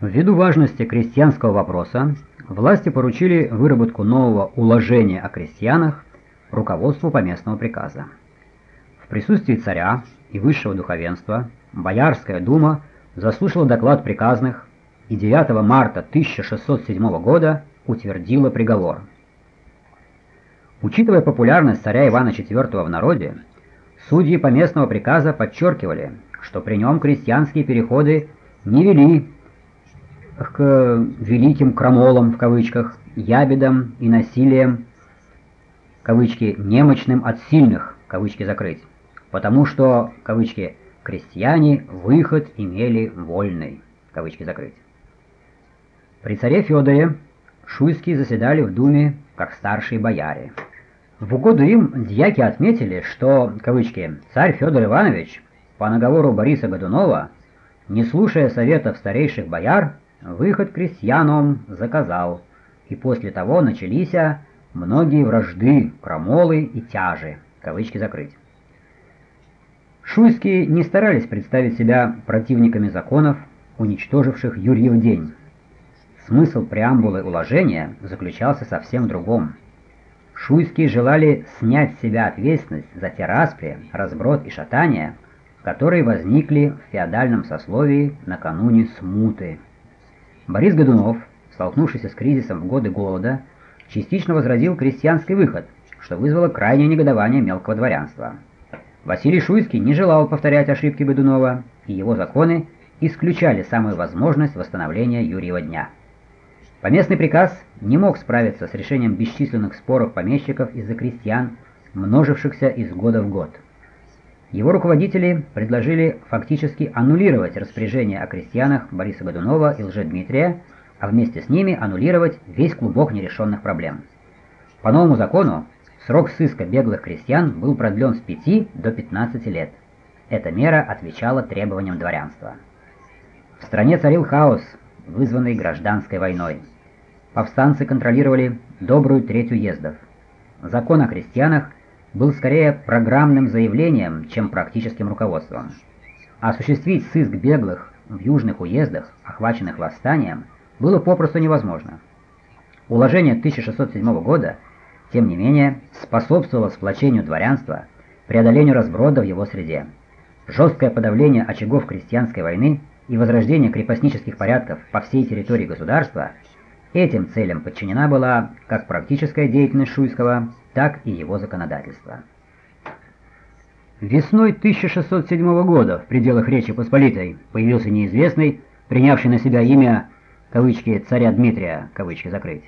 Ввиду важности крестьянского вопроса, власти поручили выработку нового уложения о крестьянах руководству поместного приказа. В присутствии царя и высшего духовенства Боярская дума заслушала доклад приказных и 9 марта 1607 года утвердила приговор. Учитывая популярность царя Ивана IV в народе, судьи поместного приказа подчеркивали, что при нем крестьянские переходы не вели к великим крамолам в кавычках, ябедам и насилием, кавычки, немощным от сильных, кавычки закрыть, потому что, кавычки, крестьяне выход имели вольный, кавычки закрыть. При царе Федоре шуйские заседали в думе как старшие бояре. В угоду им дьяки отметили, что, кавычки, царь Федор Иванович по наговору Бориса Годунова, не слушая советов старейших бояр, Выход крестьянам заказал, и после того начались многие вражды, крамолы и тяжи, кавычки закрыть. Шуйские не старались представить себя противниками законов, уничтоживших Юрьев день. Смысл преамбулы уложения заключался совсем в другом. Шуйские желали снять с себя ответственность за те распри, разброд и шатания, которые возникли в феодальном сословии накануне смуты. Борис Годунов, столкнувшийся с кризисом в годы голода, частично возразил крестьянский выход, что вызвало крайнее негодование мелкого дворянства. Василий Шуйский не желал повторять ошибки Годунова, и его законы исключали самую возможность восстановления Юрьева дня. Поместный приказ не мог справиться с решением бесчисленных споров помещиков из-за крестьян, множившихся из года в год. Его руководители предложили фактически аннулировать распоряжение о крестьянах Бориса Годунова и Лжедмитрия, а вместе с ними аннулировать весь клубок нерешенных проблем. По новому закону срок сыска беглых крестьян был продлен с 5 до 15 лет. Эта мера отвечала требованиям дворянства. В стране царил хаос, вызванный гражданской войной. Повстанцы контролировали добрую треть уездов. Закон о крестьянах был скорее программным заявлением, чем практическим руководством. Осуществить сыск беглых в южных уездах, охваченных восстанием, было попросту невозможно. Уложение 1607 года, тем не менее, способствовало сплочению дворянства, преодолению разброда в его среде. Жесткое подавление очагов крестьянской войны и возрождение крепостнических порядков по всей территории государства этим целям подчинена была как практическая деятельность Шуйского, так и его законодательство. Весной 1607 года в пределах Речи Посполитой появился неизвестный, принявший на себя имя кавычки «царя Дмитрия», кавычки закрыть.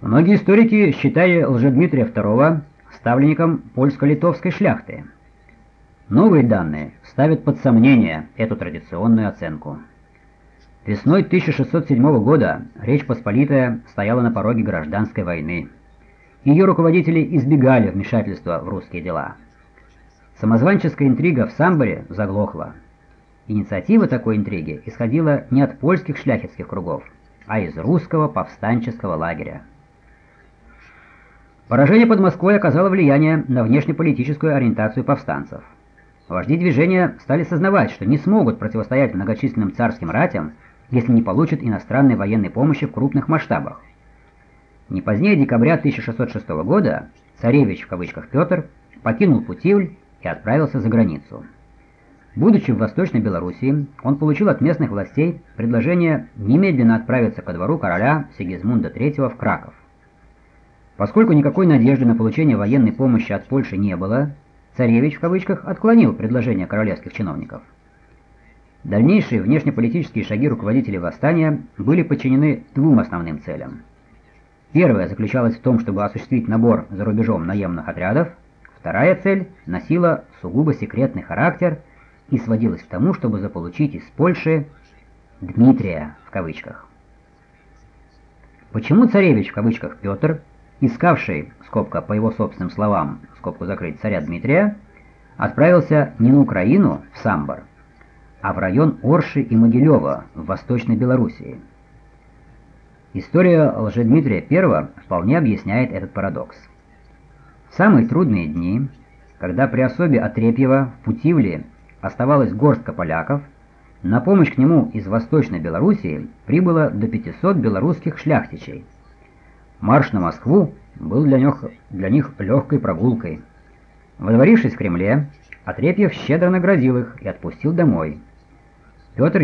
Многие историки считали Лжедмитрия II ставленником польско-литовской шляхты. Новые данные ставят под сомнение эту традиционную оценку. Весной 1607 года Речь Посполитая стояла на пороге гражданской войны. Ее руководители избегали вмешательства в русские дела. Самозванческая интрига в Самборе заглохла. Инициатива такой интриги исходила не от польских шляхетских кругов, а из русского повстанческого лагеря. Поражение под Москвой оказало влияние на внешнеполитическую ориентацию повстанцев. Вожди движения стали сознавать, что не смогут противостоять многочисленным царским ратям, если не получат иностранной военной помощи в крупных масштабах. Не позднее декабря 1606 года «царевич» в кавычках Петр покинул Путивль и отправился за границу. Будучи в Восточной Белоруссии, он получил от местных властей предложение немедленно отправиться ко двору короля Сигизмунда III в Краков. Поскольку никакой надежды на получение военной помощи от Польши не было, «царевич» в кавычках отклонил предложение королевских чиновников. Дальнейшие внешнеполитические шаги руководителей восстания были подчинены двум основным целям – Первая заключалась в том, чтобы осуществить набор за рубежом наемных отрядов, вторая цель носила сугубо секретный характер и сводилась к тому, чтобы заполучить из Польши «Дмитрия» в кавычках. Почему царевич в кавычках Петр, искавший, скобка по его собственным словам, скобку закрыть царя Дмитрия, отправился не на Украину, в Самбор, а в район Орши и Могилева в Восточной Белоруссии? История Лжедмитрия I вполне объясняет этот парадокс. В самые трудные дни, когда при особе Отрепьева в Путивле оставалась горстка поляков, На помощь к нему из Восточной Белоруссии прибыло до 500 белорусских шляхтичей. Марш на Москву был для них, для них легкой прогулкой. Водворившись в Кремле, Отрепьев щедро наградил их и отпустил домой. Петр